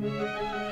Música